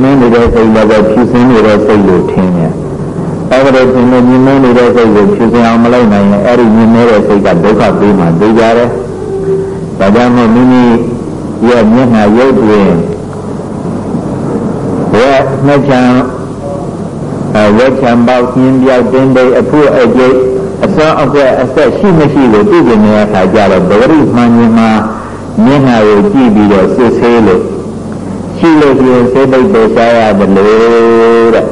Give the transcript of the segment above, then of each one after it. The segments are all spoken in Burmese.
မင်းနေတဲ့စိတ်လည်းပဲဖြူစင်းနေတဲ့စိတ်လို့ထင်တယ်အဲ့ဒါထင်လို့မြင်နေတဲ့စိတ်ကိုဖြူစင်အောင်မလုပ်နိုင်ရင်အဲ့ဒီမြင်နေတဲ့စိတ်ကဒုက္ခပေးမှသိကြတယ်ဒါကြောင့်မို့မိမိရဲ့မျက်နှာရုပ်တွင်ဘယ်နှချမ်းအဝက်ချံပေါက်ညင်းပြောက်တင်းတိတ်အဖို့အကျိတ်အစောအကွက်အဆက်ရှိမရှိကိုသိကျင်တဲ့အခါကျတော့ဗဝရိမှန်မြင်မှာမျက်နှာကိုကြည့်ပြီးတော့စစ်ဆေးလို့ ရှိလို့ရှိရင်စိတ်ပိတ်ပေါ်ရှားရတယ်လို့တဲ့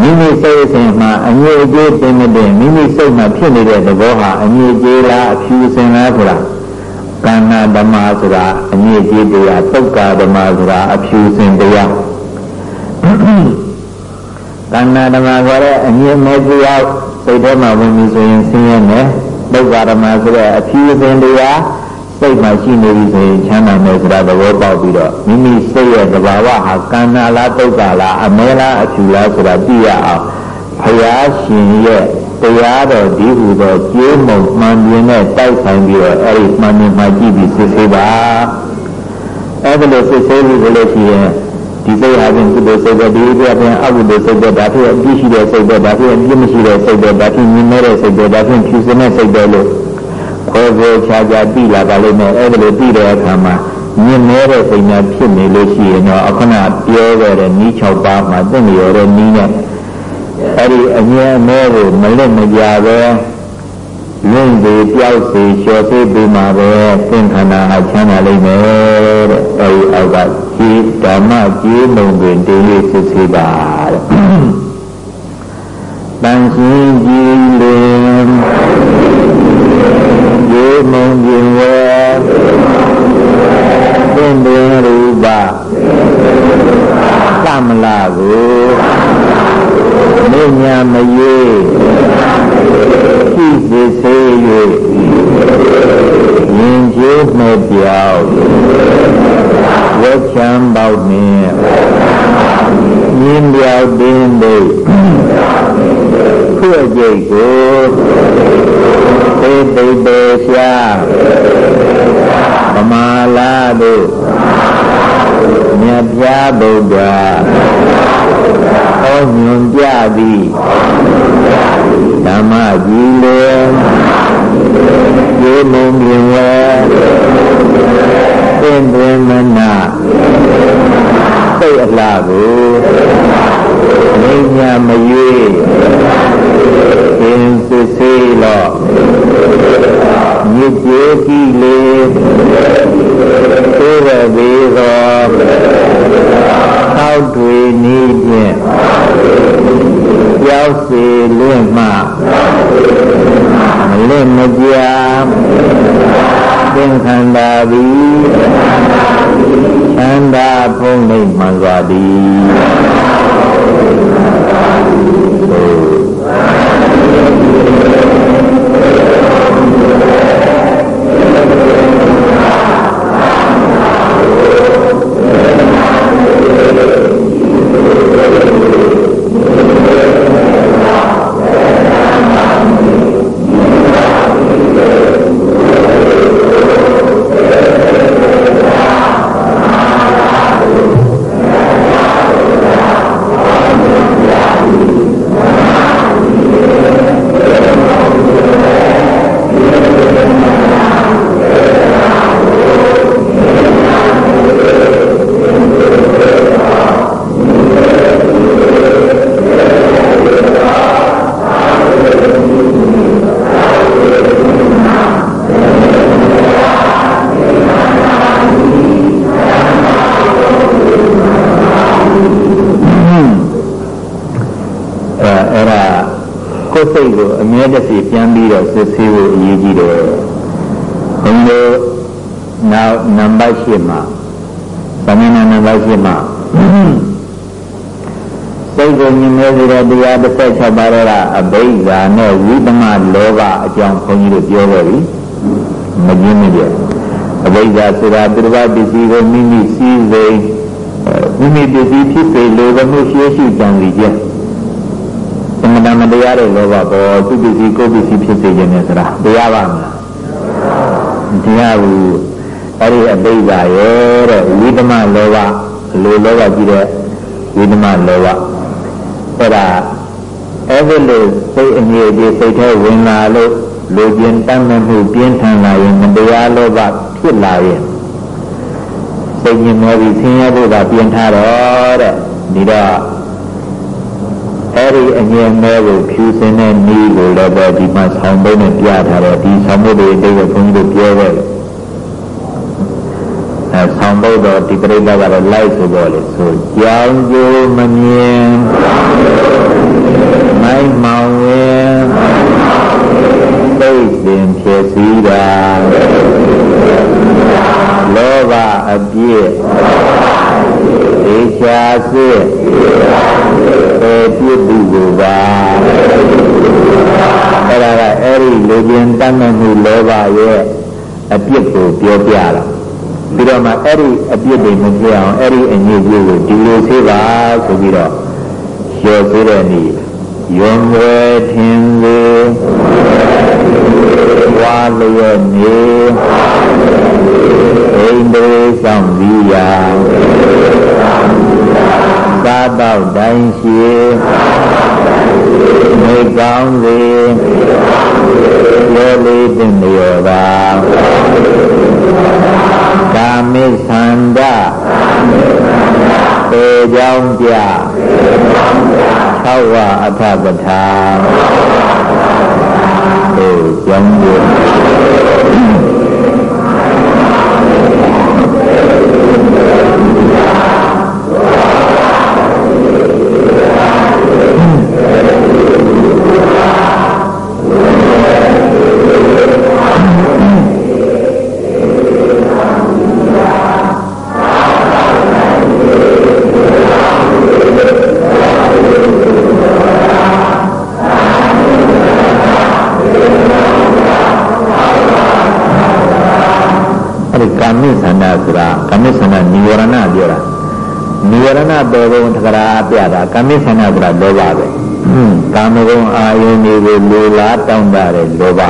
မိမိစိတ်အစဉ်မှာအငြိအကျေးတင်မတင်မိမိစိတ်မှာဖြစ်နေတဲ့သဘောဟာအငြိအကျေးလားအဖြူစင်လားဆိုတာကန္နာဓမ္မဆိုတာအငြိအကျေးတရားတုတ်ကာဓမ္မဆိုတာအဖြူစင်တရားကန္နာဓမ္မဆိုတဲ့အငြိမဲ့တရားစိတ်ထဲမှာဝင်ပြီးဆိုရင်ဆင်းရဲမယ်တုတ်ကာဓမ္မဆိုတဲ့အဖြူစင်တရား စိတ်မှာရှိနေပြီဆိုရင်ချမ်းသာမယ်ဆိုတာသဘောပေါက်ပြီးတော့မိမိစိတ်ရဲ့သဘာဝဟာကန္နာလားတုတ်ကာလားအမဲလားအဖြူလားဆိုတာသိရအောင်ဘုရားရှင်ရဲ့တရားတော်ဒီဟူသောကျေးမုံမှန်ပြင်းနဲ့တိုက်ဆိုင်ပြီးတော့အဲ့ဒီမှန်မြင်မှကြည့်ပြီးစစ်ဆေးပါအဲ့ဒါလို့စစ်ဆေးပြီးလို့ရှိရင်ဒီစိတ်ဟာဖြင့်ကုသိုလ်စိတ်ပဲဒီပြဖြင့်အကုသိုလ်စိတ်ပဲဒါဖြင့်အပြည့်ရှိတဲ့စိတ်ပဲဒါဖြင့်အပြည့်မရှိတဲ့စိတ်ပဲဒါဖြင့်မြင်မဲ့တဲ့စိတ်ပဲဒါဖြင့်ဖြူစင်တဲ့စိတ်ပဲလို့ ခွဲခွဲခြားခြားသိလာပါလိမ့်မယ်အဲ့ဒါလို့သိတဲ့အခါမှာမြင်မဲ့တဲ့စိတ်များဖြစ်နေလို့ရှိရင်တော့အခုနပြောခဲ့တဲ့ဤ6ပါးမှာသိနေရတဲ့ဤနဲ့အဲ့ဒီအမြဲအမဲကိုမလွတ်မကြပဲလွင့်စေပျောက်စေလျှော်စေပြီးမှာပဲသင်္ခန္ဓာအချမ်းသာလိမ့်မယ်တဲ့အဲဒီအောက်ကဒီဓမ္မကြီးမုံတွင်တေးလေးစစ်ဆေးပါတဲ့တန်ရှင်းကြည်လင် ဒီမုံကျင်ဝဲသင်္တေရူပသမလာကိုနေညာမယေရှိစေစေ၍ယင်ကျေးမဲ့ပြောက်ဝတ်ချမ်းပေါက်နှင့်ယင်ပြောက်တင်းသိဖွဲ့ကြိတ်ကိုသေသိပေရှာဗမာလာတို့မြတ်ပြားဗုဒ္ဓဟောညွန်ပြသည်ဓမ္မကြီးလေရေမုံမြင်ဝဲသင်္ကေမနာစိတ်အလားကိုမိညာမရွေသင်စစ်စေးလောမြစ် ကျေကြည်လေသိရသေးသောထောက်တွေနေဖြင့်ကြောက်စီလွင့်မှမလင့်မကြာသင်္ခန္ဓာသည်ချမ်းသာဖုံးနေမှန်စွာသည် တစီပြန်ပြီးတော့စစ်ဆေးဖို့အရေးကြီးတယ်။ဘုန်းကြီးနောက်နံပါတ်၈မှာသမဏနံပါတ်၈မှာစိတ်ကိုမြင်နေစေတဲ့တရား16ပါးကအဘိဓါနဲ့ဝိသမလောဘအကြောင်းဘုန်းကြီးတို့ပြောခဲ့ပြီ။မကျင်းမိတယ်။အဘိဓါဆိုတာပြတ္တပပစ္စည်းကိုမိမိစည်းစိမ်မိမိပစ္စည်းဖြစ်စေလိုသမှုရှိရှိကြံစီခြင်း တမတရားတဲ့လောဘပေါ်သူပစ္စည်းကိုယ်ပစ္စည်းဖြစ်စေခြင်းနဲ့ဆိုတာတရားပါမလားတရားဘူးအဲ့ဒီအတိတ်ကရဲ့တဲ့ဝိသမလောဘလိုလောဘကြည့်တဲ့ဝိသမလောဘအဲ့ဒါအဲ့ဒီလိုစိတ်အငြိအကျေးစိတ်ထဲဝင်လာလို့လူကျင်တတ်မှမှုပြင်းထန်လာရင်မတရားလောဘဖြစ်လာရင်စိတ်ညင်နေပြီးဆင်းရဲဖို့ကပြင်းထားတော့တဲ့ဒီတော့အဲ့ ဒီအငြင်းမဲကိုဖြူစင်တဲ့နီးကိုလည်းပဲဒီမှာဆောင်းပုံးနဲ့ပြထားတယ်ဒီဆောင်းပုံးတွေအတိတ်ကဘုန်းကြီးတို့ပြောခဲ့တယ်အဲဆောင်းပုံးတော့ဒီပြိဿကတော့လိုက်ဆိုတော့လေဆိုကြောင်ကျိုးမမြင်မိုင်းမောင်ဝင်သိစဉ်ဖြစ်စည်းတာလောဘအပြည့်ဒေချာစစ် ပေပြစ်သူကိုပါအဲ့ဒါကအဲ့ဒီလူကျင်တတ်မှတ်မှုလောဘရဲ့အပြစ်ကိုပြောပြတာပြီးတော့မှအဲ့ဒီအပြစ်တွေမပြအောင်အဲ့ဒီအငြိကြီးကိုဒီလိုသေးပါဆိုပြီးတော့ရောသေးတဲ့နေ့ယွန်ဝဲထင်လေဝါလျက်နေဣန္ဒြေဆောင်ပြီးရာ သာတော့တိုင်းရှိမေကောင်းစေလေလေးတင်လျော်ပါကာမိသန္ဒပေကြောင်းပြသောဝအထပထာေကြောင်းပြ ကာမိဆန္ဒဆိုတာလောဘပဲကာမဂုဏ်အာယုန်တွေကိုလိုလားတောင်းတတဲ့လောဘ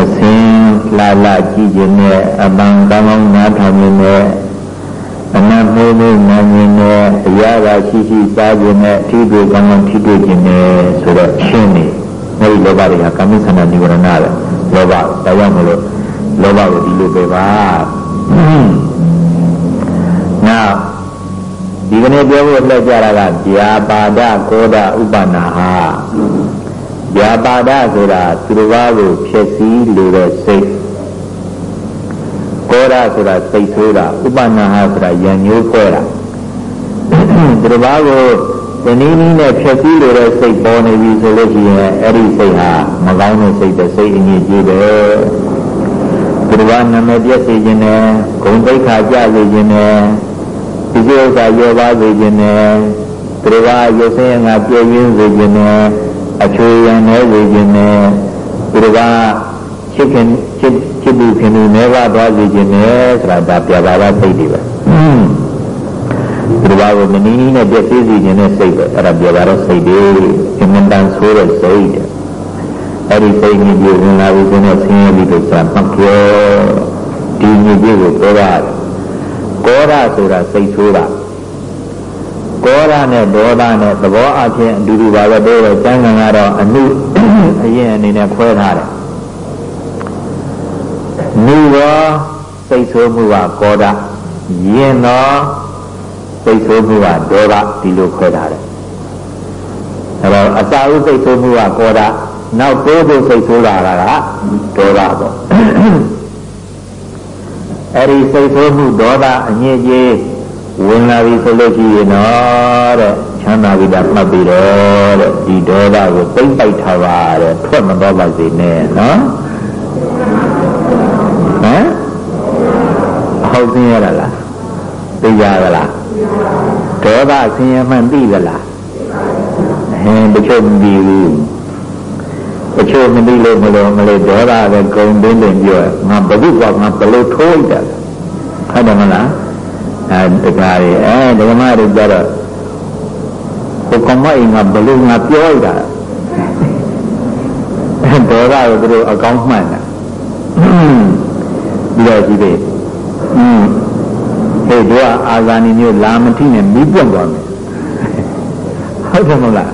အစင်းလာလာကြည့်ခြင်းနဲ့အပန်းကောင်းကောင်းနားထောင်ခြင်းနဲ့အနတ်မိုးမိုးနာခြင်းနဲ့အရာပါရှိရှိစားခြင်းနဲ့ထိတွေ့ကောင်းကောင်းထိတွေ့ခြင်းနဲ့ဆိုတော့ရှင်းနေအဲဒီလောဘတွေကကာမိဆန္ဒនិဝရဏပဲလောဘဒါကြောင့်မလို့လောဘကိုဒီလိုပဲပါနောက်ဒီ ကနေ့ပြောဖို့လက်ကြတာကဗျာပါဒကောဒဥပနာဟာဗျာပါဒဆိုတာသူတစ်ပါးကိုဖြစ်စည်းလိုတဲ့စိတ်ကောဒဆိုတာစိတ်ဆိုးတာဥပနာဟာဆိုတာယဉ်ညိုးဖွဲ့တာသူတစ်ပါးကိုတနည်းနည်းနဲ့ဖြစ်စည်းလိုတဲ့စိတ်ပေါ်နေပြီဆိုလို့ရှိရင်အဲ့ဒီစိတ်ဟာမကောင်းတဲ့စိတ်တဲ့စိတ်အငြိကြီးပဲသူတစ်ပါးနာမည်ပြည့်စေခြင်းနဲ့ဂုဏ်သိက္ခာကြစေခြင်းနဲ့ ဒီကိစ္စရောပါစေခြင်းနဲ့သူတို့ကရုပ်ဆင်းငါပြည့်ရင်းစေခြင်းနဲ့အချွေရံနေစေခြင်းနဲ့သူတို့ကချစ်ခင်ချစ်ချစ်သူခင်သူနေပါသွားစေခြင်းနဲ့ဆိုတာဒါပြပါပါစိတ်တွေပဲသူတို့ကမနီးနီးနဲ့ပြည့်စည်စေခြင်းနဲ့စိတ်ပဲအဲ့ဒါပြပါတော့စိတ်တွေအမှန်တန်ဆိုးတဲ့စိတ်တဲ့အဲ့ဒီစိတ်ကြီးကိုဝင်လာပြီးဆိုတော့ဆင်းရဲပြီးတော့ဆက်ပတ်ပြောဒီညီကြီးကိုပြောတာ ကောရဆိုတာစိတ်ဆိုးတာကောရနဲ့ဒေါသနဲ့သဘောအချင်းအတူတူပါပဲတို့ရဲ့ကျမ်းဂန်ကတော့အနုအရင်အနေနဲ့ခွဲထားတယ်နုရောစိတ်ဆိုးမှုကကောဒယင်တော့စိတ်ဆိုးမှုကဒေါသဒီလိုခွဲထားတယ်အဲတော့အစာဥစိတ်ဆိုးမှုကကောဒနောက်တိုးတိုးစိတ်ဆိုးတာကဒေါသပေါ့ အဲ့ဒီစိတ်ဆိုးမှုဒေါသအညစ်အကြေးဝင်လာပြီဆိုလို့ရှိရင်တော့တဲ့ချမ်းသာပြီတာမှတ်ပြီးတော့တဲ့ဒီဒေါသကိုသိမ့်ပိုက်ထားပါတဲ့ထွက်မတော့ပါစေနဲ့နော်ဟမ်ဟုတ်သိရလားသိကြသလားဒေါသဆင်းရဲမှန်သိသလားဟင်းတချို့မသိဘူး တချို့မသိလို့မလို့မလို့ဒေါသပဲဂုံတင်းတင်းပြောငါဘုကငါဘလို့ထိုးလိုက်တာဟုတ်တယ်မလားအဲတကားရီအဲဒကမတွေကြတော့ဟိုကမအိမ်ကဘလို့ငါပြောလိုက်တာဒေါသကိုသူတို့အကောင်းမှန်တာပြီးတော့ကြည့်သေးอืมဟေးတို့အာဇာနည်မျိုးလာမထိနဲ့မီးပွင့်သွားမယ်ဟုတ်တယ်မဟုတ်လား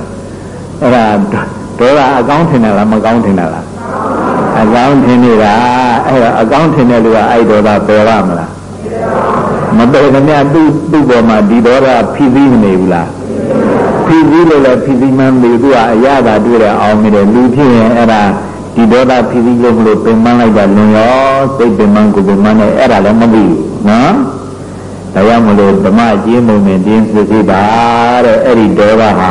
အဲ့ဒါ ဒေါသအကောင်းထင်တယ်လားမကောင်းထင်တယ်လားအကောင်းထင်နေတာအဲ့တော့အကောင်းထင်တဲ့လူကအဲ့ဒေါသပယ်ရမလားမပယ်ခင်ဗျသူ့သူ့ပေါ်မှာဒီဒေါသဖိစီးမနေဘူးလားဖိစီးလို့လည်းဖိစီးမှန်းပြီသူကအရသာတွေ့တယ်အောင်နေတယ်လူဖြစ်ရင်အဲ့ဒါဒီဒေါသဖိစီးလို့မလို့ပင်ပန်းလိုက်တာလွန်ရောစိတ်ပင်ပန်းကိုပင်ပန်းနဲ့အဲ့ဒါလည်းမသိဘူးနော်ဒါကြောင့်မလို့ဓမ္မကျင်းမုံနဲ့တင်းစစ်စစ်ပါတဲ့အဲ့ဒီဒေါသဟာ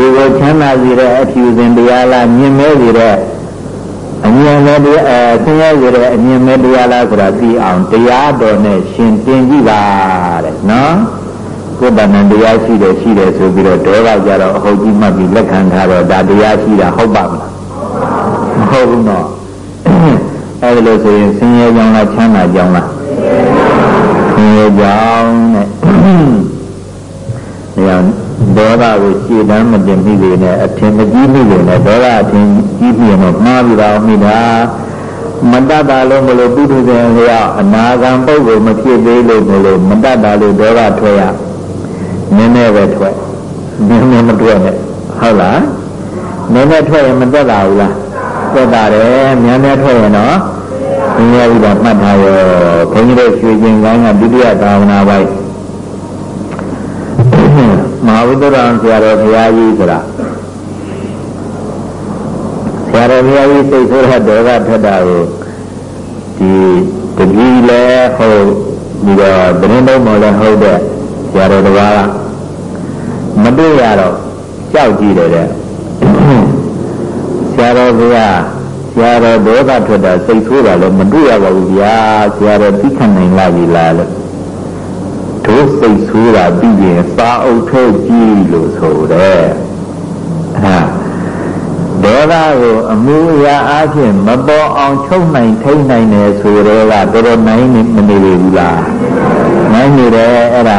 လူကိုချမ်းသာစေတဲ့အဖြူစဉ်တရားလားမြင်မဲစေတဲ့အမြင်မဲ့တရားအဲဆင်းရဲစေတဲ့အမြင်မဲ့တရားလားဆိုတာသိအောင်တရားတော်နဲ့ရှင်သင်ကြည့်ပါတဲ့နော်ကိုယ်တဏ္ဍတရားရှိတယ်ရှိတယ်ဆိုပြီးတော့ဒေါသကြတော့အဟုတ်ကြီးမှတ်ပြီးလက်ခံထားတော့ဒါတရားရှိတာဟုတ်ပါမလားမဟုတ်ဘူးနော်အဲဒီလိုဆိုရင်ဆင်းရဲကြောင်းလားချမ်းသာကြောင်းလားဆင်းရဲကြောင်းနဲ့ဒါ ဒေါသကိုရှည်တမ်းမတင်မိလေနဲ့အထင်မကြီးမိလေနဲ့ဒေါသအထင်ကြီးပြီးတော့မှားပြီးတော့မိတာမတတ်တာလို့မလို့ပုထုဇဉ်လျောက်အနာဂံပုဂ္ဂိုလ်မဖြစ်သေးလို့မလို့မတတ်တာလို့ဒေါသထွက်ရနည်းနည်းပဲထွက်နည်းနည်းမထွက်နဲ့ဟုတ်လားနည်းနည်းထွက်ရင်မတက်တာဘူးလားတက်တာတယ်များများထွက်ရင်တော့ဘုရားကြီးကမှတ်ထားရောဘုန်းကြီးတို့ရွှေကျင်ကိုင်းကဒုတိယသာဝနာပိုင်း မဟာဝိတ္တရံဆရာတော်ဘုရားကြီးဆိုတာဆရာတော်ဘုရားကြီးစိတ်ဆိုးတဲ့ဒေါသထွက်တာကိုဒီတတိလည်းဟုတ်ပြီးတော့တရင်တော့မလည်းဟုတ်တဲ့ဆရာတော်တစ်ပါးကမတွေ့ရတော့ကြောက်ကြည့်တယ်တဲ့ဆရာတော်ဘုရားဆရာတော်ဒေါသထွက်တာစိတ်ဆိုးတာလည်းမတွေ့ရပါဘူးဗျာဆရာတော်သိခံနိုင်လားပြီလားလို့ တို့စိတ်ဆိုးတာပြီးရင်စာအုပ်ထုတ်ကြည့်လို့ဆိုတဲ့ဟာဒေါသကိုအမှုအရာအချင်းမပေါ်အောင်ချုပ်နိုင်ထိနိုင်တယ်ဆိုတော့ကတော်တော်နိုင်နေမနေဘူးလားနိုင်နေတယ်အဲ့ဒါ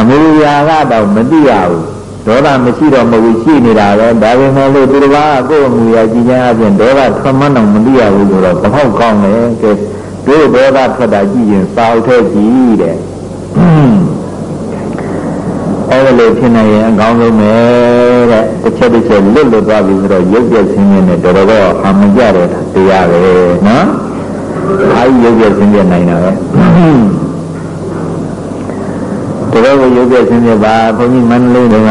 အမှုအရာကတော့မသိရဘူးဒေါသမရှိတော့မဟုတ်ရှိနေတာပဲဒါပေမဲ့လို့သူတစ်ပါးကကိုယ့်အမှုရာကြည်ချမ်းအပြင်ဒေါသထွက်မှန်းတော့မသိရဘူးဆိုတော့ဘဟုတ်ကောင်းတယ်ကဲတို့ဒေါသထွက်တာကြည့်ရင်စာအုပ်ထဲကြည့်တဲ့ အဲ့လိုဖြစ်နေရင်အကောင်းဆုံးပဲတဲ့တစ်ချက်တစ်ချက်လွတ်လွတ်သွားပြီဆိုတော့ရုပ်ပြဆင်းရဲနဲ့တော်တော်အမှန်ကြတဲ့တရားပဲနော်အားရုပ်ပြဆင်းရဲနိုင်တာပဲတော်တော်ရုပ်ပြဆင်းရဲပါဘုန်းကြီးမန္တလေးကတေး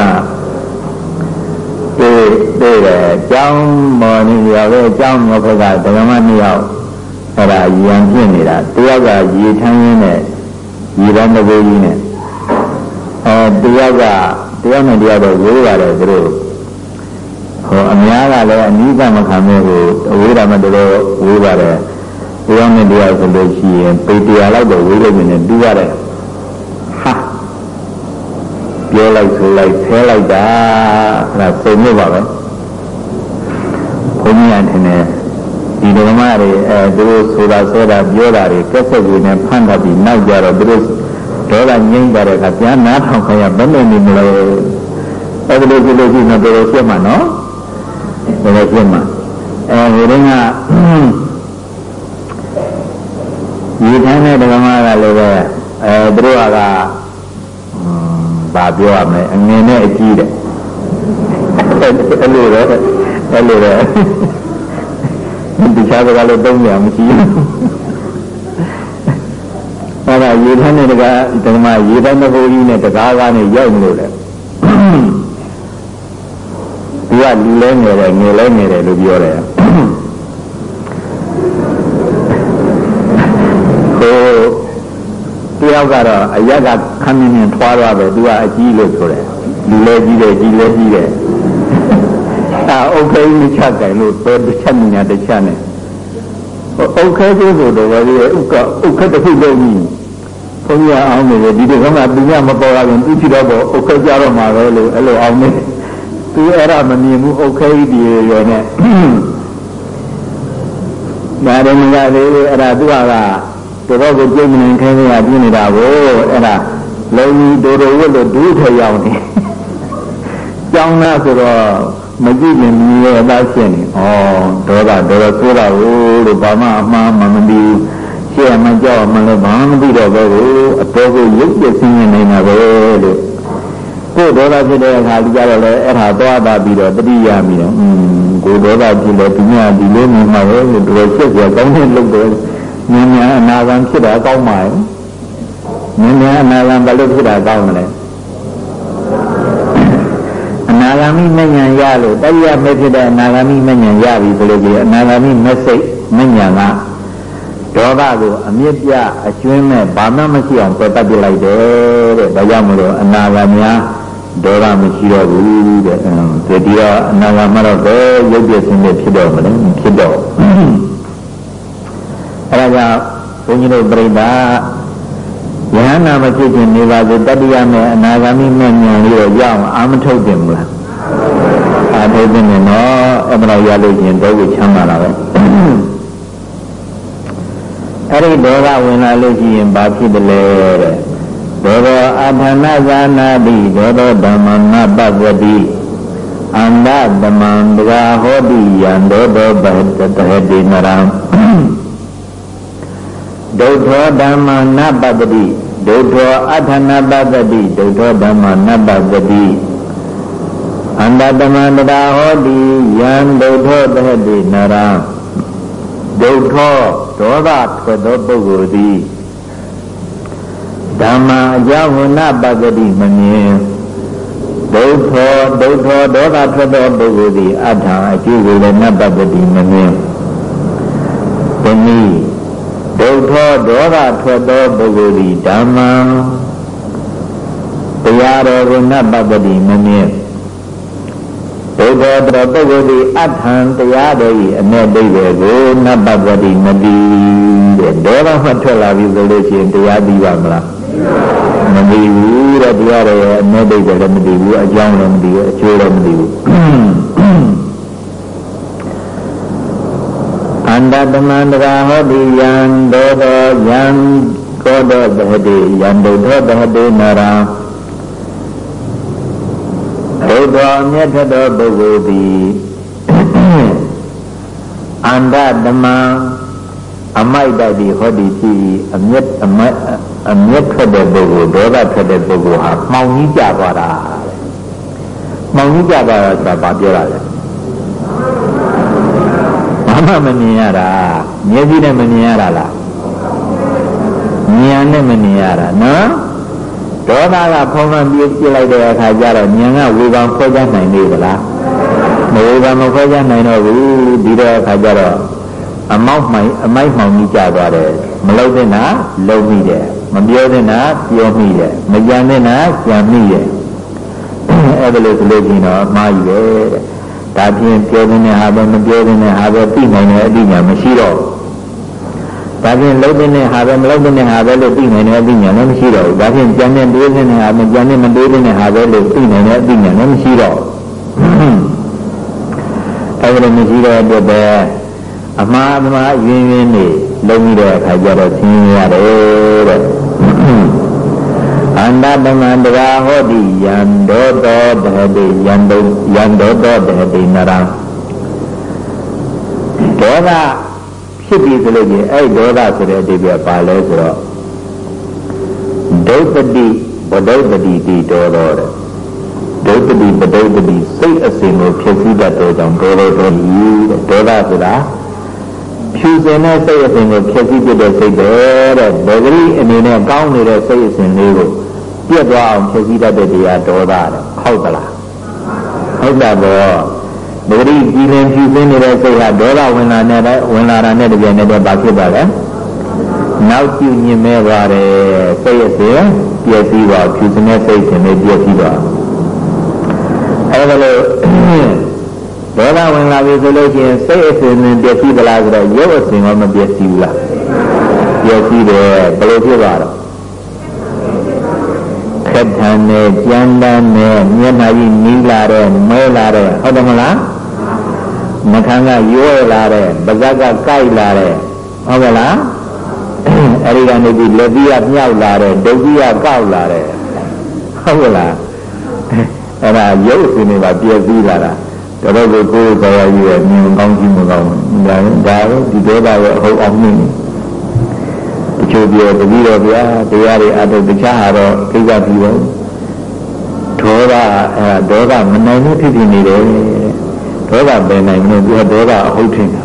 တေးတယ်ကျောင်းမော်နေရောပဲကျောင်းမော်ဘက်ကဓမ္မနှစ်ယောက်အဲ့ဒါရံပြင့်နေတာတယောက်ကရေထမ်းရင်းနဲ့ရေတန်းတကူကြီးနဲ့အဲ တယောက်ကတယောက်နဲ့တယောက်တော့ဝေးရတယ်သူတို့ဟောအများကလည်းအနိကမခံမဲ့ကိုဝေးတာမှတော်တော်ဝေးပါတယ်တယောက်နဲ့တယောက်ဆိုလို့ရှိရင်ပေတရားလောက်တော့ဝေးလို့နေတူရတယ်ဟာပြောလိုက်ဆိုလိုက်ဆဲလိုက်တာအဲ့ဒါစုံလို့ပါပဲဘုန်းကြီးကထင်တယ်ဒီဓမ္မတွေအဲသူတို့ဆိုတာဆိုတာပြောတာတွေကက်ဆက်ကြီးနဲ့ဖန်တာပြီးနောက်ကြတော့သူတို့ ဒေါသငြိမ့်ကြတဲ့အခါပြန်နားထောင်ခိုင်းရဘယ်နဲ့နေမလဲအဲဒီလိုကြည့်လို့ရှိရင်တော့တော်တော်ပြတ်မှာနော်တော်တော်ပြတ်မှာအဲဒီတော့ကဒီတိုင်းတဲ့ဓမ္မကလည်းပဲအဲသူတို့ကဗာပြောရမယ်အငင်နဲ့အကြီးတဲ့အဲ့လိုတော့အဲ့လိုတော့ဒီခြားစကားလို့သုံးရမရှိဘူးအဲ့ဒါ ရေထမ်းတဲ့တကားဓမ္မရေထမ်းတဲ့ဘုန်းကြီးနဲ့တကားကားနဲ့ရောက်လို့လေသူကလူလဲငယ်တယ်ငယ်လဲငယ်တယ်လို့ပြောတယ်ဟိုတယောက်ကတော့အရက်ကခမ်းမြင်ထွားသွားပဲသူကအကြီးလို့ဆိုတယ်လူလဲကြီးတယ်ကြီးလဲကြီးတယ်အာအုတ်ခဲမချကြလို့ပဲတစ်ချက်ညာတစ်ချက်နဲ့အုတ်ခဲကျိုးဆိုတော့ဒီဥက္ကဥက္ကတစ်ခုလုံးကြီး ဘုန်းကြီးအောင်နေတယ်ဒီတက္ကမသူညမပေါ်လာရင်သူကြည့်တော့ပေါ့ဥက္ကကြတော့မှာပဲလို့အဲ့လိုအောင်နေသူအဲ့ဒါမမြင်ဘူးဥက္ကကြီးဒီရွယ်နဲ့ဒါရမကလေးအဲ့ဒါသူကကတော်တော်ကိုပြင်းနေခဲခဲကပြင်းနေတာကိုအဲ့ဒါလုံကြီးတိုးတိုးဝတ်လို့ဒုထေရောက်နေကြောင်းလားဆိုတော့မကြည့်ရင်မြင်ရတာရှင်းနေဩဒေါသဒေါသဆိုးတာကိုလို့ဘာမှအမှားမှမပြီး ရှေ့မှကြောက်မှလည်းဘာမှမသိတော့ဘူးအပေါ်ကိုရုပ်ပြဆင်းနေနေတာပဲလို့ကိုယ်ဒေါသဖြစ်တဲ့အခါကြတော့လေအဲ့ဒါသွားတာပြီးတော့တတိယမိတော့อืมကိုယ်ဒေါသဖြစ်လို့ဒီညဒီလိုနေမှာပဲလို့တော်ချက်ပြကောင်းတဲ့လုပ်တယ်ဉာဏ်ဉာဏ်အနာဂံဖြစ်တာကောင်းပါရဲ့ဉာဏ်ဉာဏ်အနာဂံဘယ်လိုဖြစ်တာကောင်းမလဲအနာဂါမိမဉဏ်ရလို့တရားမဲ့ဖြစ်တဲ့အနာဂါမိမဉဏ်ရပြီဆိုလို့ဒီအနာဂါမိမစိတ်မဉဏ်က ဒေါသကိုအမြင့်ပြအကျွင်းမဲ့ဘာမှမရှိအောင်ပတ်တတ်ပြလိုက်တယ်တဲ့ဒါကြောင့်မလို့အနာဂါများဒေါသမရှိတော့ဘူးတဲ့အဲဒီဒီတော့အနာဂါမတော့ပဲရုပ်ပြစင်းနဲ့ဖြစ်တော့မလဲဖြစ်တော့အဲဒါကြောင့်ဘုန်းကြီးတို့ပြိဋ္ဌာယဟနာမဖြစ်ခြင်းနေပါစေတတိယမဲ့အနာဂါမိမဲ့ဉာဏ်လေးတော့ရအောင်အာမထုတ်တယ်မလားအာထုတ်တယ်နော်အဲ့ဒါရလို့ချင်းတော့ကိုချမ်းသာတာပဲ အဲ့ဒီဒေါသဝင်လာလို့ရှိရင်ဘာဖြစ်တယ်လဲတဲ့ဒေါသောအထာဏဇာနာတိဒေါသောဓမ္မနာပပဝတိအန္တသမံဒဂဟောတိယံဒေါသောဘဟတဟတိနရံဒုထောဓမ္မနာပပတိဒုထောအထာဏပပတိဒုထောဓမ္မနာပပတိအန္တသမန္တရာဟောတိယံဒုထောတဟတိနရံဒုထော ဒေါသထွက်သောပုဂ္ဂိုလ်သည်ဓမ္မအကြောင်းဝနပဂတိမမြင်ဒုထောဒုထောဒေါသထွက်သောပုဂ္ဂိုလ်သည်အထာအကျိုးကိုလည်းနပဂတိမမြင်ဒီနည်းဒုထောဒေါသထွက်သောပုဂ္ဂိုလ်သည်ဓမ္မတရားတော်ကိုနပဂတိမမြင် ဘုရားတော်ပုဂ္ဂိုလ်ဒီအထံတရားတော်ဤအ내ဒိဋ္ဌိကိုနတ်ပပတိမတိတဲ့ဒေါသမှထွက်လာပြီဆိုလို့ရှိရင်တရားပြီးပါမလားမသိဘူးတဲ့တရားတော်ရဲ့အ내ဒိဋ္ဌိလည်းမသိဘူးအကြောင်းလည်းမသိဘူးအကျိုးလည်းမသိဘူးအန္တတမန္တရာဟောတိယံဒောသောယံကောဒောတဟတိယံဒုထောတဟတိနရာ ဘုရားမြတ်သောပုဂ္ဂိုလ်သည်အန္တတမံအမိုက်တိုက်ပြီးဟောဒီဖြစ်အမျက်အမက်အမျက်ထွက်တဲ့ပုဂ္ဂိုလ်ဒေါသထွက်တဲ့ပုဂ္ဂိုလ်ဟာမှောင်ကြီးကြသွားတာမှောင်ကြီးကြသွားတာဆိုတာဘာပြောတာလဲဘာမှမမြင်ရတာမျက်စိနဲ့မမြင်ရတာလားဉာဏ်နဲ့မမြင်ရတာနော် ဒေါသကဖုံးဖန်ပြေးပြလိုက်တဲ့အခါကျတော့ဉာဏ်ကဝေဘာခွဲခြားနိုင်နေသလားမဝေဘာမခွဲခြားနိုင်တော့ဘူးဒီတော့အခါကျတော့အမောက်မှိုင်အမိုက်မှောင်ကြီးကြသွားတယ်မလုံတဲ့နာလုံမိတယ်မပြောတဲ့နာပြောမိတယ်မကြံတဲ့နာကြံမိတယ်အဲ့ဒါလို့ဆိုလို့ရှိရင်တော့အမှားကြီးပဲဒါဖြင့်ပြောတဲ့ဟာပဲမပြောတဲ့ဟာပဲသိနိုင်တဲ့အဋ္ဌညာမရှိတော့ဘူး ဒါဖြင့်လုံးတဲ့ဟာပဲမလုံးတဲ့ဟာပဲလို့သိနိုင်တဲ့အသိဉာဏ်လည်းမရှိတော့ဘူးဒါဖြင့်ကြံတဲ့တွေးတဲ့ဟာမကြံတဲ့မတွေးတဲ့ဟာပဲလို့သိနိုင်တဲ့အသိဉာဏ်လည်းမရှိတော့အဲဒီလိုမရှိတဲ့အတွက်ပဲအမှားအမှားရင်းရင်းနေလုံးပြီးတဲ့အခါကျတော့သိရတယ်တဲ့အန္တတမန္တရာဟောတိယံဒောတောတဟတိယံဒေယံဒောတောတဟတိနရံဒေါသ ဖြစ်ပြီဆိုလို့ချင်းအဲ့ဒေါသဆိုတဲ့အတိပ္ပယ်ပါလဲဆိုတော့ဒုပတိဘဒုပတိတိတော်တော်တဲ့ဒုပတိဘဒုပတိစိတ်အစဉ်ကိုဖြစ်စည်းတတ်တဲ့ကြောင့်တော်တော်တော်ကြီးတဲ့ဒေါသဆိုတာဖြူစင်တဲ့စိတ်အစဉ်ကိုဖြစ်စည်းတဲ့စိတ်ပဲတဲ့ဘဂရိအနေနဲ့ကောင်းနေတဲ့စိတ်အစဉ်လေးကိုပြတ်သွားအောင်ဖြစ်စည်းတတ်တဲ့တရားဒေါသတဲ့ဟုတ်သလားဟုတ်တာပေါ့ ဒဂရီကြည်လင်ဖြူစင်းနေတဲ့စိတ်ဟာဒေါသဝင်လာတဲ့ဝင်လာတာနဲ့တပြိုင်နက်တည်းဘာဖြစ်ပါလဲနောက်ကျညင်မဲပါတယ်စိတ်ရဲ့ပြည့်စည်ပါဖြူစင်းတဲ့စိတ်ရှင်လေးပြည့်စည်ပါအဲဒါလို့ဒေါသဝင်လာပြီဆိုလို့ရှိရင်စိတ်အစဉ်နဲ့ပြည့်စည်သလားဆိုတော့ရုပ်အစဉ်ကမပြည့်စည်ဘူးလားပြည့်စည်တယ်ဘယ်လိုဖြစ်သွားတော့ခက်ထန်နဲ့ကြမ်းတမ်းနဲ့မျက်နှာကြီးနီးလာတဲ့မဲလာတဲ့ဟုတ်တယ်မလား နှခမ်းကရွဲလာတဲ့ပါးစပ်ကကိုက်လာတဲ့ဟုတ်ကဲ့လားအဲဒီကနေပြီးလက်ပြီးကမြောက်လာတဲ့ဒုတိယကောက်လာတဲ့ဟုတ်ကဲ့လားအဲ့ဒါရုပ်ရှင်တွေကပြည့်စည်လာတာတော်တော်ကိုကိုယ်တော်ရည်ရဲ့မြင်ကောင်းကြည့်မကောင်းဒါဒါဒီဒေတာရဲ့အဟုတ်အောင်နေအချို့ပြောတတိတော်ဗျာတရားတွေအတုတခြားဟာတော့ကိစ္စပြီးတော့ဒေါသအဲဒေါသမနိုင်ဘူးဖြစ်ဖြစ်နေတယ် ဒေါသပဲနိုင်လို့ပြောဒေါသအဟုတ်ထင်တာ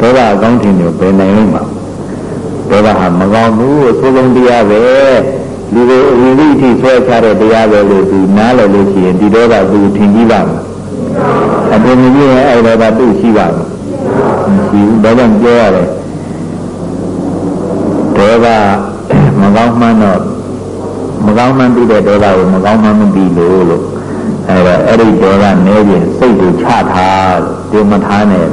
ဒေါသအကောင်းထင်တယ်ပဲနိုင်လို့မှာဒေါသဟာမကောင်းဘူးအဆိုးဆုံးတရားပဲလူတွေအရင်ကြီးအထိဆွဲချတဲ့တရားပဲလို့သူနားလည်လို့ရှိရင်ဒီဒေါသသူထင်ကြည့်ပါမယ်အပြင်ကြီးရဲ့အဲ့ဒေါသသူ့ရှိပါမယ်မရှိဘူးဒါကြောင့်ပြောရတယ်ဒေါသမကောင်းမှန်းတော့မကောင်းမှန်းပြီးတဲ့ဒေါသကိုမကောင်းမှန်းမပြီးလို့လို့ အဲဒါအဲ့ဒီဒေါကနေပြင်စိတ်ကိုချထားဒီမထားနဲ့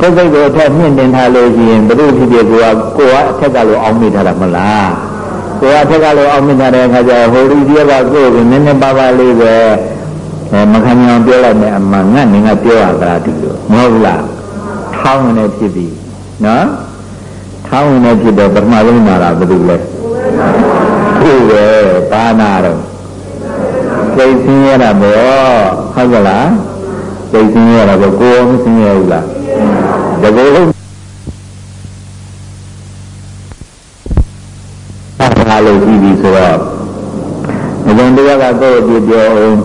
ကိုယ်စိတ်ကိုအထက်မြင့်တင်ထားလို့ရှိရင်ဘုရုဖြစ်ဖြစ်ကိုကကိုကအထက်ကလို့အောင်းမိထားတာမလားကိုကအထက်ကလို့အောင်းမိထားတဲ့အခါကျဟိုလူကြီးကကိုယ်ကိုနည်းနည်းပါးပါးလေးပဲအဲမခံကြအောင်ပြောလိုက်မယ်အမှန်ငါနေငါပြောရတာတူလို့မဟုတ်လားထောင်းနေဖြစ်ပြီနော်ထောင်းနေဖြစ်တော့ပထမဆုံးမှာလားဘယ်လိုလဲကိုယ်ပဲပါနာတော့ စိတ်ဆင်းရဲတာပေါ့ဟုတ်ကလားစိတ်ဆင်းရဲတာပေါ့ကိုယ်မဆင်းရဲဘူးလားတကယ်လို့အားလို့ပြီးပြီဆိုတော့ငကြံတရားကကိုယ်အပြည့်ပြောအောင်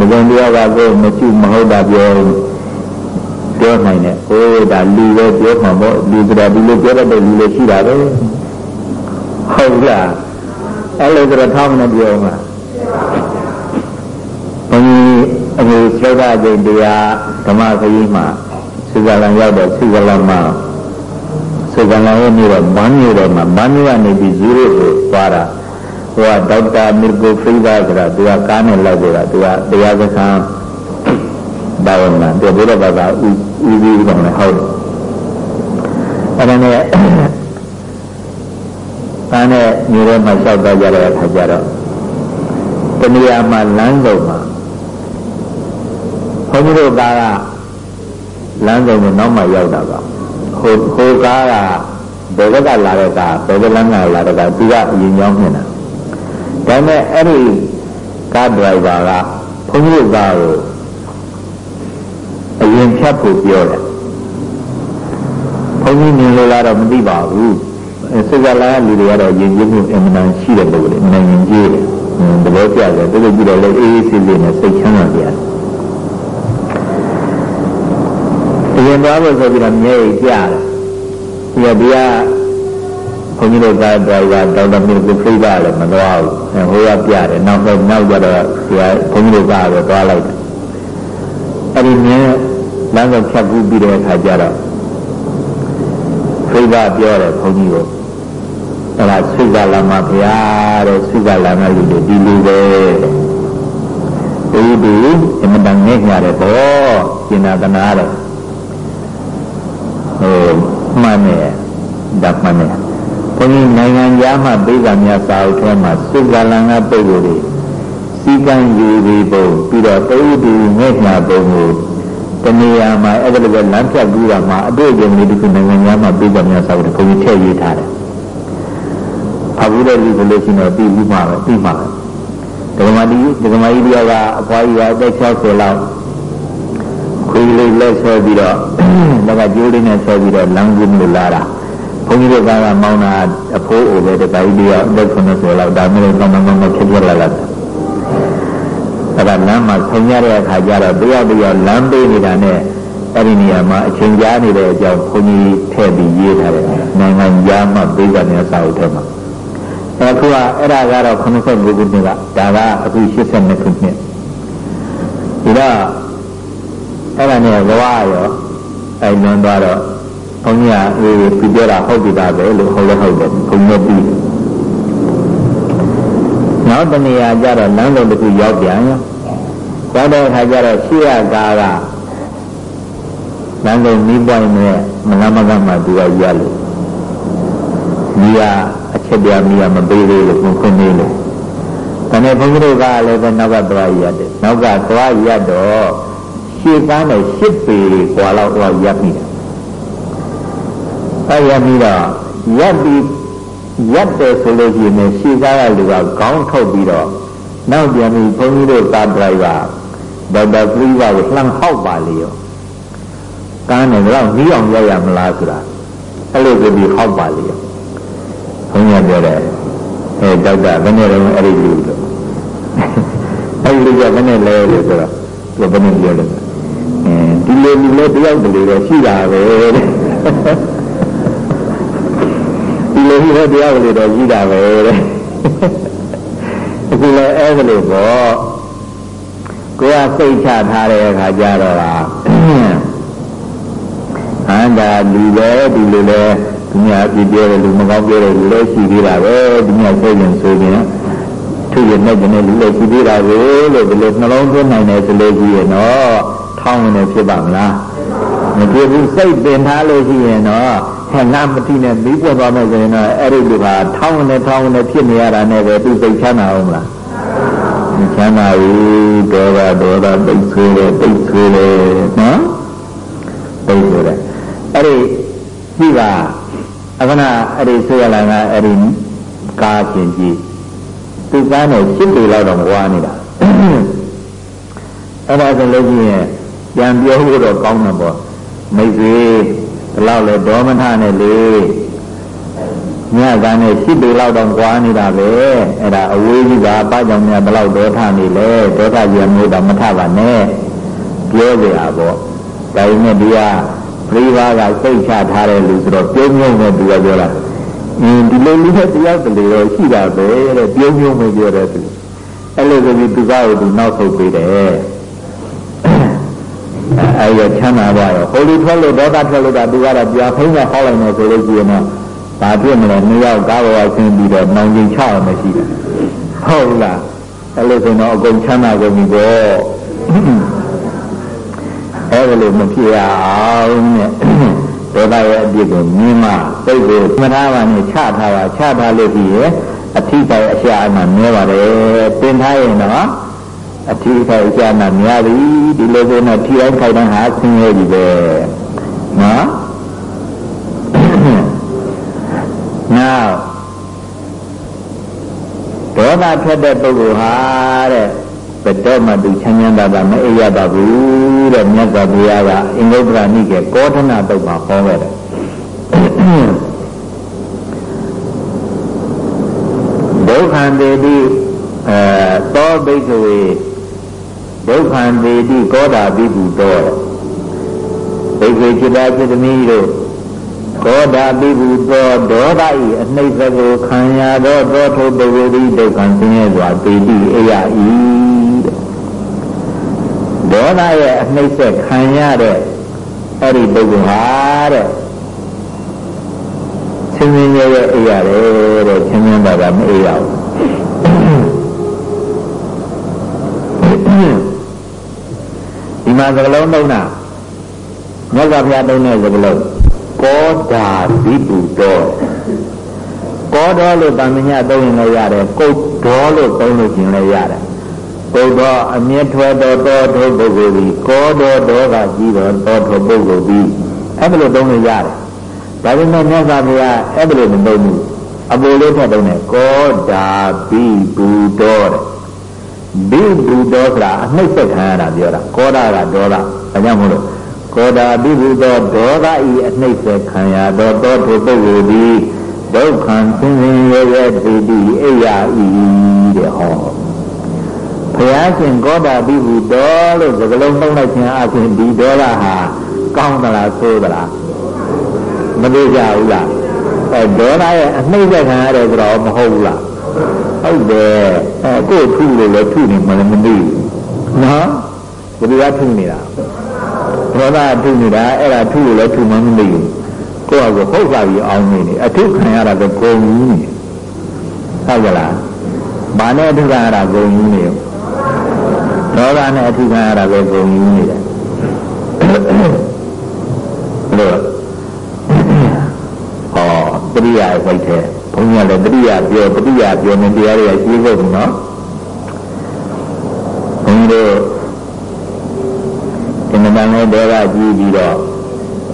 ငကြံတရားကကိုယ်မရှိမဟုတ်တာပြောပြောနိုင်တယ်။အိုးဒါလူပဲပြောမှာပေါ့လူကဒီလိုပြောတတ်တဲ့လူလည်းရှိတာပဲ။ဟုတ်လား။အဲ့လိုဆိုတော့ထောင်းမနဲ့ပြောမှာ။ဘု န်းကြီးအခုသောတာကျိန်တရားဓမ္မခရီးမှာသုဇလံရောက်တော့သုဇလံမှာသုဇလံရဲ့နေ့တော့မန်းမြို့တော့မှာမန်းမြို့ကနေပြီးဇူရိုကိုသွားတာဟိုကဒေါက်တာမီကိုဖရိဒါဆိုတာသူကကားနဲ့လိုက်ကြတာသူကတရားစခန်းဘာဝနာတဲ့ဘုရားဘာသာဥဥပြီးတော့လည်းဟုတ်တယ်အဲ့ဒါနဲ့ကားနဲ့မြို့ထဲမှာလျှောက်သွားကြတဲ့အခါကျတော့တဏှာမှာလမ်းစုံမှာ ဘုန်းကြီးတို့ကားကလမ်းစုံကိုနောက်မှရောက်တာပါဟိုဟိုကားကဘယ်ဘက်ကလာတဲ့ကားဘယ်ဘက်လမ်းကလာတဲ့ကားသူကအရင်ကြောင်းမြင်တာဒါပေမဲ့အဲ့ဒီကားဒရိုင်ဘာကဘုန်းကြီးတို့ကားကိုအရင်ဖြတ်ဖို့ပြောတယ်ဘုန်းကြီးမြင်လို့လားတော့မသိပါဘူးစိတ်ကလာလူတွေကတော့ယဉ်ကျေးမှုအမှန်တန်ရှိတဲ့ပုဂ္ဂိုလ်တွေနိုင်ရင်ကြီးတယ်သဘောကျတယ်သူတို့ကြည့်တော့လေအေးအေးဆေးဆေးနဲ့စိတ်ချမ်းသာကြတယ် အရင်သွားဖို့ဆိုပြီးတော့မြဲရကြတယ်ဒီကဒီကဘုန်းကြီးတို့ကဒရိုင်ဘာဒေါက်တာမင်းကိုဖိပါလည်းမသွားဘူးဟိုကပြတယ်နောက်တော့နောက်ကြတော့ဒီကဘုန်းကြီးတို့ကတော့သွားလိုက်တယ်အဲ့ဒီမြဲလမ်းကဖြတ်ကူးပြီးတဲ့အခါကျတော့ဖိပါပြောတယ်ဘုန်းကြီးကိုအဲ့ဒါသုကလမဘုရားတဲ့သုကလမလူတွေဒီလူပဲဒီဒီအမတန်ငဲ့ညာတယ်ပေါ့ကျင်နာတနာတယ် ဟိုမှန်တယ်ဓာတ်မှန်တယ်ဘုန်းကြီးနိုင်ငံသားမှပိဿာများစာအုပ်ထဲမှာသုကလငါပုဂ္ဂိုလ်တွေစီကံယူပြီးပုံပြီးတော့တူတူငဲ့ညာပုံကိုတဏှာမှာအဲ့ဒါလိုပဲလမ်းဖြတ်ပြီးတာမှာအတွေ့အကြုံတွေဒီခုနိုင်ငံသားမှပိဿာများစာအုပ်တွေဘုန်းကြီးထည့်ရေးထားတယ်ဖတ်ဘူးတဲ့လူကလို့ရှိရင်ပြီးပြီးမှပဲပြီးမှပဲဒကမာဒီဒကမာကြီးတယောက်ကအဖွားကြီးကအသက်60လောက် ခွေးလေးလက်ဆွဲပြီးတော့လက်ကကျိုးလေးနဲ့ဆွဲပြီးတော့လမ်းကူးလို့လာတာဘုန်းကြီးတို့ကကမောင်းတာအဖိုးအိုပဲတခါကြီးတယောက်အသက်90လောက်ဒါမျိုးတော့မှမမဖြစ်ဖြစ်လာလာအဲ့ဒါလမ်းမှာဆင်ရတဲ့အခါကျတော့တယောက်တယောက်လမ်းပေးနေတာနဲ့အဲ့ဒီနေရာမှာအချိန်ကြာနေတဲ့အကြောင်းဘုန်းကြီးထည့်ပြီးရေးထားတယ်နိုင်ငံသားမှပြေးကြတဲ့စာအုပ်ထဲမှာအခုကအဲ့ဒါကတော့89ခုနှစ်ကဒါကအခု82ခုနှစ်ဒီတော့ အဲ့ဒါနဲ့ဘဝရောအဲ့လွန်သွားတော့ဘုန်းကြီးကအေးပြပြောတာဟုတ်ပြီသားပဲလို့ဟုတ်လည်းဟုတ်တယ်ဘုန်းကြီးပြီးနောက်တနေရာကျတော့လမ်းလုံးတစ်ခုရောက်ပြန်ရောရောက်တဲ့အခါကျတော့ရှေ့ရကားကလမ်းလုံးမီးပွိုင်းနဲ့မလမကမှသူကရလို့ဒီကအချက်ပြမိရမပေးသေးလို့ခွင့်နေလို့ဒါနဲ့ဘုန်းကြီးတို့ကလည်းပဲနောက်ကသွားရတယ်နောက်ကသွားရတော့ ရှေ့ကားနဲ့ရှစ်ပေกว่าလောက်သွားရပ်မိတယ်အဲရပ်ပြီးတော့ရပ်ပြီးရပ်တယ်ဆိုလို့ရှိရင်ရှေ့ကားကလူကခေါင်းထုတ်ပြီးတော့နောက်ပြန်ပြီးဘုန်းကြီးတို့ကားဒရိုင်ဘာဒေါက်တာပရိဝါကိုလှမ်းဟောက်ပါလေရောကားနဲ့တော့နီးအောင်ရရမလားဆိုတာအဲ့လိုဆိုပြီးဟောက်ပါလေရော ဘုန်းကြီးပြောတယ်အဲတောက်တာဘယ်နဲ့တော့အဲ့ဒီလူလို့အဲ့ဒီလူကဘယ်နဲ့လဲလို့ဆိုတော့သူဘယ်နဲ့ပြောလဲအဲ ဒီလိုလူလည်းတယောက်တလေတော့ရှိတာပဲတဲ့ဒီလိုလူလည်းတယောက်တလေတော့ရှိတာပဲတဲ့အခုလည်းအဲ့ဒါလို့ပေါ့ကိုယ်ကစိတ်ချထားတဲ့အခါကျတော့လားဟန္တာလူလည်းဒီလိုလည်းဒီညာပြပြောတယ်လူမကောင်းပြောတယ်လူလည်းရှိသေးတာပဲဒီညာစိတ်ရင်ဆိုရင်သူ့ရဲ့နဲ့ကနေလူလည်းရှိသေးတာပဲလို့ဒီလိုနှလုံးသွင်းနိုင်တယ်ဆိုလို့ရှိရင်တော့ ထောင်းနေဖြစ်ပါမလားမဖြစ်ဘူးစိတ်ပင်ထားလို့ရှိရင်တော့ဟဲ့ငါမတိနဲ့ပြီးပွက်သွားမယ်ဆိုရင်တော့အဲ့ဒီလူဟာထောင်းနေထောင်းနေဖြစ်နေရတာနဲ့ပဲသူစိတ်ချမ်းသာအောင်မလားချမ်းသာဘူးဒေါသဒေါသပိတ်ဆိုးတယ်ပိတ်ဆိုးတယ်နော်ပိတ်ဆိုးတယ်အဲ့ဒီကြည့်ပါအခဏအဲ့ဒီဆိုရလာကအဲ့ဒီကားချင်းကြည့်သူကန်းနဲ့ရှစ်ပေလောက်တော့ဝါနေတာအဲ့ဒါဆိုလို့ရှိရင် ပြန်ပြောဖို့တော့ကောင်းမှာပေါ့မိတ်ဆွေဘလောက်လဲဒေါမနနဲ့လေညကနဲ့ရှစ်ပေလောက်တော့ကွာနေတာပဲအဲ့ဒါအဝေးကြီးကပါကြောင့်များဘလောက်ဒေါထနေလဲဒေါထကြီးမျိုးတော့မထပါနဲ့ပြောကြရပေါ့ဒါပေမဲ့ဒီကပရိပါကစိတ်ချထားတဲ့လူဆိုတော့ပြုံးမြုံနဲ့သူကပြောတာအင်းဒီလိုလူနဲ့တယောက်တလေတော့ရှိတာပဲတဲ့ပြုံးမြုံမပြောတဲ့သူအဲ့လိုဆိုပြီးသူကကိုသူနောက်ဆုတ်ပေးတယ် အဲ့ရချမ်းသာသွားရောဟိုလူထွက်လို့ဒေါသထွက်လို့ကသူကတော့ပြာဖိန်းကဟောက်လိုက်နေဆိုလို့ကြည့်ရင်တော့ဘာဖြစ်မလဲနှစ်ယောက်ကားပေါ်ဆင်းပြီးတော့နောင်ကျင်ချအောင်မရှိတယ်ဟုတ်လားအဲ့လိုဆိုတော့အကုန်ချမ်းသာကုန်ပြီပေါ့အဲ့လိုမဖြစ်ရအောင်နဲ့ဒေါသရဲ့အပြစ်ကိုမြင်မှစိတ်ကိုမထားပါနဲ့ချထားပါချထားလို့ပြီးရဲ့အထိတိုင်အရှာအမှမြဲပါတယ်ပင်ထားရင်တော့ အထိခိုက်ကြနာများပြီဒီလိုဆိုတော့ထိအောင်ခိုက်တဲ့ဟာဆင်းရဲပြီပဲနော်နောက်ဒေါသထွက်တဲ့ပုဂ္ဂိုလ်ဟာတဲ့ဘယ်တော့မှသူချမ်းချမ်းသာသာမအိပ်ရပါဘူးတဲ့မြတ်စွာဘုရားကအင်္ဂုတ္တရနိကေကောဋ္ဌနာတုတ်မှာဟောခဲ့တယ်ဒုက္ခံတေတိအဲသောဘိက္ခဝေ ဒုက္ခံတေတိကောတာပိပုတောဘိက္ခေจิตာจิตသမီးတို့ကောတာပိပုသောဒေါသဤအနှိမ့်စကိုခံရသောသောထုပုဂ္ဂိုလ်ဤဒုက္ခံဆင်းရဲစွာပေတိအယဤဒေါသရဲ့အနှိမ့်ဆက်ခံရတဲ့အဲ့ဒီပုဂ္ဂိုလ်ဟာတဲ့ဆင်းရဲရဲ့အရာလေတဲ့ဆင်းရဲတာကမအေးရဘူး ဒီမှာသကလုံးလုံးတာမြတ်စွာဘုရားတုံးတဲ့သကလုံးကောတာဘိတုတော်ကောတော်လို့တမညာသုံးရင်လည်းရတယ်ကုတ်တော်လို့သုံးလို့ရှင်လည်းရတယ်ကုတ်တော်အမြင့်ထွယ်တော်တော်ထုပုဂ္ဂိုလ်ဒီကောတော်တော်ကကြီးတော်တော်ထုပုဂ္ဂိုလ်ဒီအဲ့ဒါလို့သုံးလို့ရတယ်ဒါပေမဲ့မြတ်စွာဘုရားအဲ့ဒါလို့မသုံးဘူးအပူလေးထပ်သုံးတယ်ကောတာဘိတုတော်တဲ့ ဘိတုတော်ဆိုတာအနှိမ့်ဆက်ခံရတာပြောတာကောတာကဒေါသဒါကြောင့်မို့လို့ကောတာပိဘုသောဒေါသဤအနှိမ့်ဆက်ခံရသောသောထုပုဂ္ဂိုလ်သည်ဒုက္ခံဆင်းရဲရဲတိတိအိယာဤတဲ့ဟောဘုရားရှင်ကောတာပိဘုသောလို့စကလုံးသုံးလိုက်ခြင်းအပြင်ဒီဒေါသဟာကောင်းသလားဆိုးသလားမသိကြဘူးလားအဲဒေါသရဲ့အနှိမ့်ဆက်ခံရတယ်ဆိုတော့မဟုတ်ဘူးလား ဟုတ်တယ်အဲကိုယ်ထုလို့လည်းထုနေမှလည်းမသိဘူးနော်ဘယ်လိုကထုနေတာဒေါသထုနေတာအဲ့ဒါထုလို့လည်းထုမှမသိဘူးကိုယ့်အကိုဟုတ်ပါပြီအောင်နေနေအထုခံရတာကဂုံကြီးနေဟုတ်ကြလားဘာနဲ့အထုခံရတာဂုံကြီးနေဒေါသနဲ့အထုခံရတာပဲဂုံကြီးနေတယ်လို့ဟောပရိယာဝိတ်တဲ့ဘု န်းကြီးလည်းပရိယာပြောပရိယာပြောနေတရားတွေကရှင်းဖို့နော်ဘုန်းကြီးတို့ဒီမှာလည်းဒေါသကြီးပြီးတော့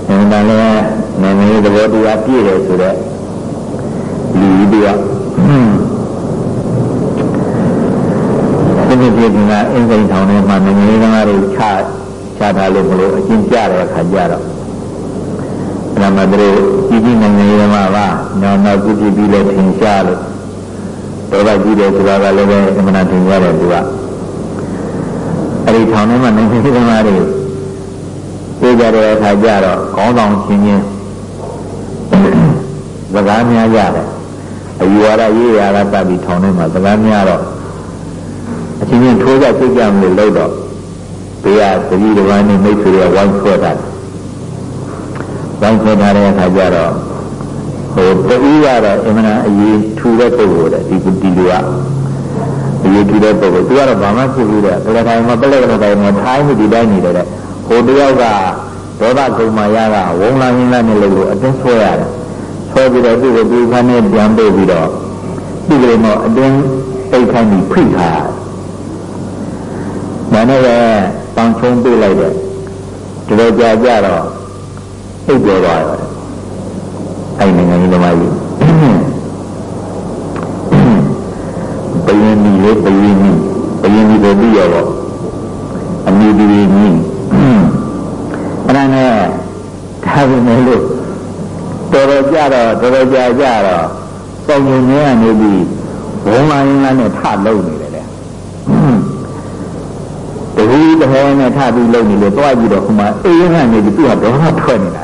ဒီမှာလည်းနည်းနည်းသဘောတရားပြည့်တယ်ဆိုတော့လူကြီးကဒီနေ့ပြည်ကအင်းစိန်ထောင်ထဲမှာနည်းနည်းကလေးချချထားလို့မလို့အကျဉ်းကြတဲ့အခါကျတော့အဲ ကမှတို့ကြီးကြီးနိုင်ငံရေးမှာပါနောက်နောက်ကြည့်ကြည့်ပြီးလဲထင်ရှားလို့တော့ကကြည့်တယ်ဆိုတာကလည်းပဲအမှန်ထင်ရတယ်သူကအဲ့ဒီထောင်ထဲမှာနိုင်ငံရေးသမားတွေပြေးကြတဲ့အခါကျတော့ခေါင်းဆောင်ချင်းချင်းစကားများကြတယ်အယူဝါဒရေးရတာတပ်ပြီးထောင်ထဲမှာစကားများတော့အချင်းချင်းထိုးကြစိတ်ကြမလို့လို့တော့ဘေးကတတိတပန်းနဲ့မိတ်ဆွေတွေဝိုင်းဆွဲတာ ဝိုင်းဆွဲထားတဲ့အခါကျတော့ဟိုတူကတော့အမှန်အရေးထူတဲ့ပုံကိုဒီဒီလူကအရေးထူတဲ့ပုံကိုသူကတော့ဘာမှဖြစ်ဘူးတဲ့ပလက်တိုင်းမှာပလက်ကတိုင်းမှာထိုင်းမှုဒီတိုင်းနေတယ်တဲ့ဟိုတယောက်ကဒေါသကုံမာရကဝုံလာရင်းလာနေလို့အတင်းဆွဲရတယ်ဆွဲပြီးတော့သူ့ကိုဒီခန်းနဲ့ပြန်ပို့ပြီးတော့ဒီကလေးတော့အတင်းအိတ်ခိုင်းပြီးဖိထားဒါနဲ့ပဲတောင်ချုံပေးလိုက်တဲ့ဒီလိုကြာကြတော့ အိတ်ပြောသွားတယ်အဲ့နိုင်ငံကြီးသမားကြီးဘယင်းကြီးလေဘယင်းကြီးဘယင်းကြီးကိုပြီးရောအမိဒီကြီးအဲ့ဒါနဲ့ဒါပဲလေလို့တော်တော်ကြတော့တော်တော်ကြာကြတော့ပုံညင်းနေပြီးဘုံလာရင်းနဲ့ထလုံးနေတယ်လေတခုတဟဲနဲ့ထပြီးလုံးနေလို့တွားကြည့်တော့ခုမှအေးရနေပြီးသူကဒေါသထွက်နေတာလေ